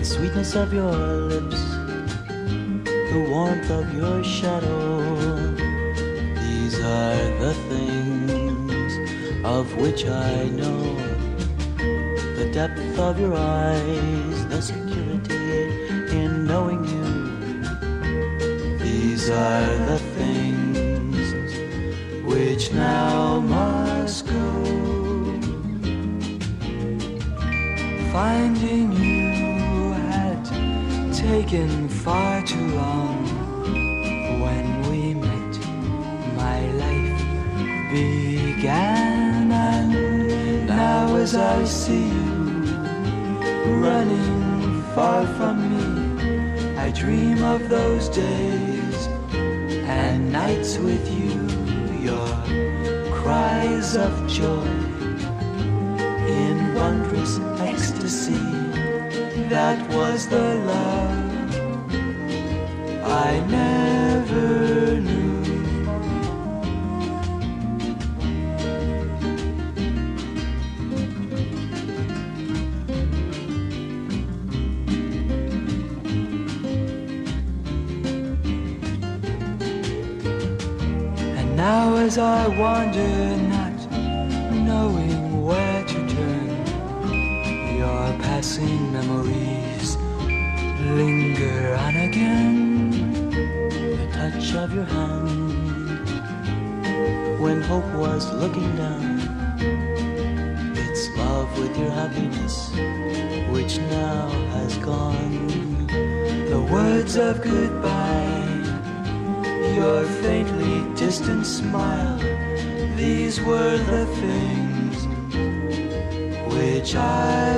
the sweetness of your lips, the warmth of your shadow. These are the things of which I know. The depth of your eyes, the security in knowing you. These are the things which now must go. Finding you taken far too long. When we met, my life began, and now as I see you running far from me, I dream of those days and nights with you, your cries of joy in wondrous ecstasy. That was the love I never knew. And now as I wander, not knowing where passing memories linger on again. the touch of your hand when hope was looking down. It's love with your happiness, which now has gone. The words of goodbye, your faintly distant smile, these were the things which I